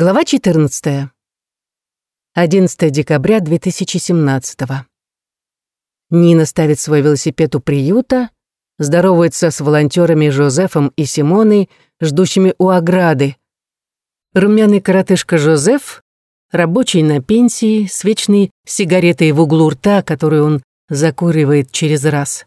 Глава 14. 11 декабря 2017. Нина ставит свой велосипед у приюта, здоровается с волонтерами Жозефом и Симоной, ждущими у ограды. Румяный коротышка Жозеф, рабочий на пенсии, с вечной сигаретой в углу рта, которую он закуривает через раз.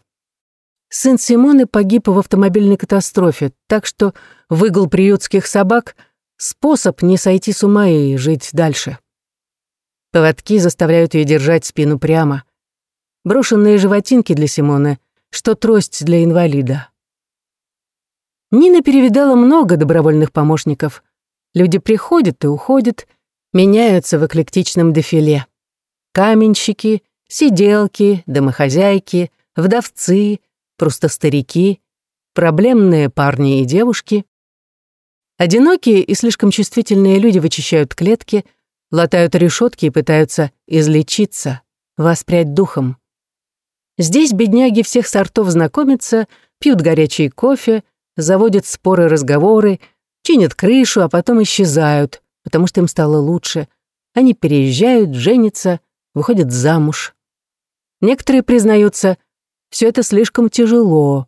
Сын Симоны погиб в автомобильной катастрофе, так что выгул приютских собак — Способ не сойти с ума и жить дальше. Поводки заставляют ее держать спину прямо. Брошенные животинки для Симоны, что трость для инвалида. Нина перевидала много добровольных помощников. Люди приходят и уходят, меняются в эклектичном дефиле. Каменщики, сиделки, домохозяйки, вдовцы, просто старики, проблемные парни и девушки. Одинокие и слишком чувствительные люди вычищают клетки, латают решетки и пытаются излечиться, воспрять духом. Здесь бедняги всех сортов знакомятся, пьют горячий кофе, заводят споры разговоры, чинят крышу, а потом исчезают, потому что им стало лучше. Они переезжают, женятся, выходят замуж. Некоторые признаются, все это слишком тяжело.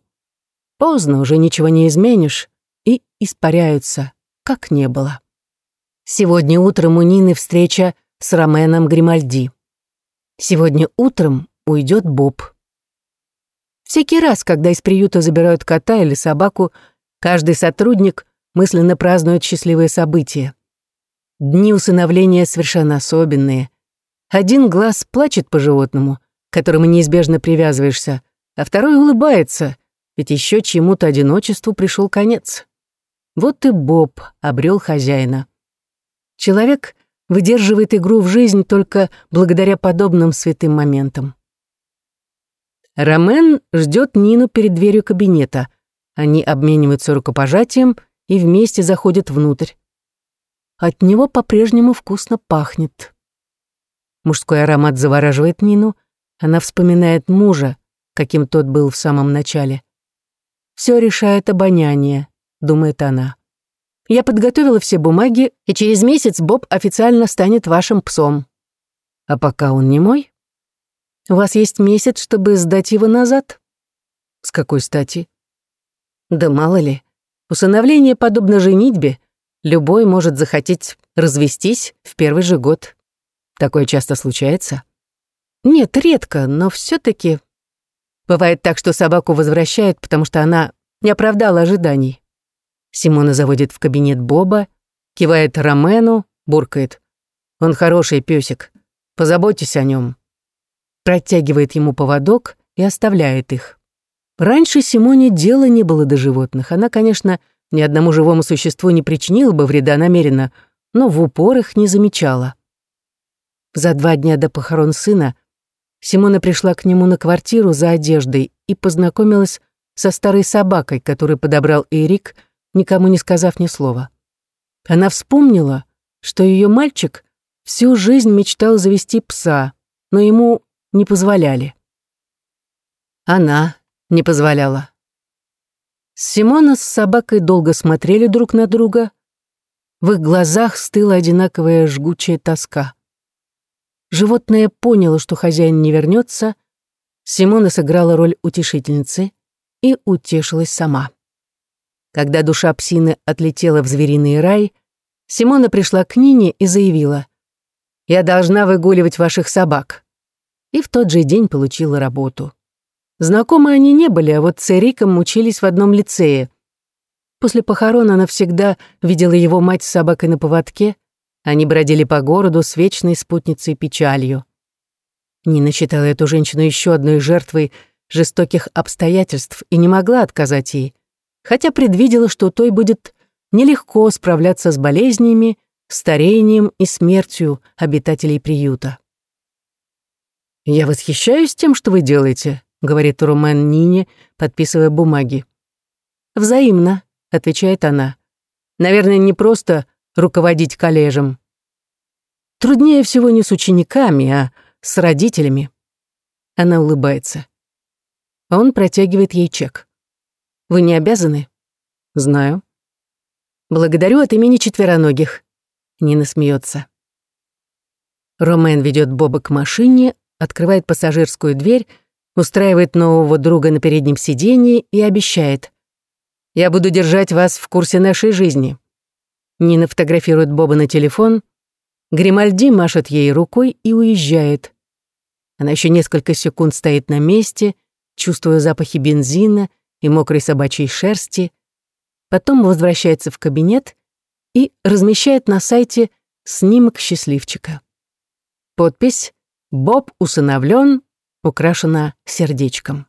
Поздно, уже ничего не изменишь испаряются, как не было. Сегодня утром у Нины встреча с Роменом Гримальди. Сегодня утром уйдет Боб. Всякий раз, когда из приюта забирают кота или собаку, каждый сотрудник мысленно празднует счастливые события. Дни усыновления совершенно особенные. Один глаз плачет по животному, к которому неизбежно привязываешься, а второй улыбается, ведь еще чему-то одиночеству пришел конец. Вот и Боб обрел хозяина. Человек выдерживает игру в жизнь только благодаря подобным святым моментам. Ромен ждет Нину перед дверью кабинета. Они обмениваются рукопожатием и вместе заходят внутрь. От него по-прежнему вкусно пахнет. Мужской аромат завораживает Нину. Она вспоминает мужа, каким тот был в самом начале. Все решает обоняние думает она. Я подготовила все бумаги, и через месяц Боб официально станет вашим псом. А пока он не мой? У вас есть месяц, чтобы сдать его назад? С какой стати? Да мало ли. Усыновление подобно женитьбе. Любой может захотеть развестись в первый же год. Такое часто случается? Нет, редко, но все таки Бывает так, что собаку возвращают, потому что она не оправдала ожиданий. Симона заводит в кабинет Боба, кивает Ромену, буркает. «Он хороший песик. Позаботьтесь о нем. Протягивает ему поводок и оставляет их. Раньше Симоне дела не было до животных. Она, конечно, ни одному живому существу не причинила бы вреда намеренно, но в упор их не замечала. За два дня до похорон сына Симона пришла к нему на квартиру за одеждой и познакомилась со старой собакой, которую подобрал Эрик, никому не сказав ни слова. Она вспомнила, что ее мальчик всю жизнь мечтал завести пса, но ему не позволяли. Она не позволяла. Симона с собакой долго смотрели друг на друга. В их глазах стыла одинаковая жгучая тоска. Животное поняло, что хозяин не вернется. Симона сыграла роль утешительницы и утешилась сама. Когда душа псины отлетела в звериный рай, Симона пришла к Нине и заявила, «Я должна выгуливать ваших собак». И в тот же день получила работу. Знакомы они не были, а вот с Эриком учились в одном лицее. После похорон она всегда видела его мать с собакой на поводке, они бродили по городу с вечной спутницей печалью. Нина считала эту женщину еще одной жертвой жестоких обстоятельств и не могла отказать ей хотя предвидела, что той будет нелегко справляться с болезнями, старением и смертью обитателей приюта. «Я восхищаюсь тем, что вы делаете», — говорит Румен Нине, подписывая бумаги. «Взаимно», — отвечает она. «Наверное, не просто руководить коллежем. Труднее всего не с учениками, а с родителями». Она улыбается. Он протягивает ей чек. Вы не обязаны? Знаю. Благодарю от имени четвероногих. Нина смеется. Ромен ведет Боба к машине, открывает пассажирскую дверь, устраивает нового друга на переднем сиденье и обещает. «Я буду держать вас в курсе нашей жизни». Нина фотографирует Боба на телефон. Гримальди машет ей рукой и уезжает. Она еще несколько секунд стоит на месте, чувствуя запахи бензина и мокрой собачьей шерсти, потом возвращается в кабинет и размещает на сайте снимок счастливчика. Подпись «Боб усыновлен» украшена сердечком.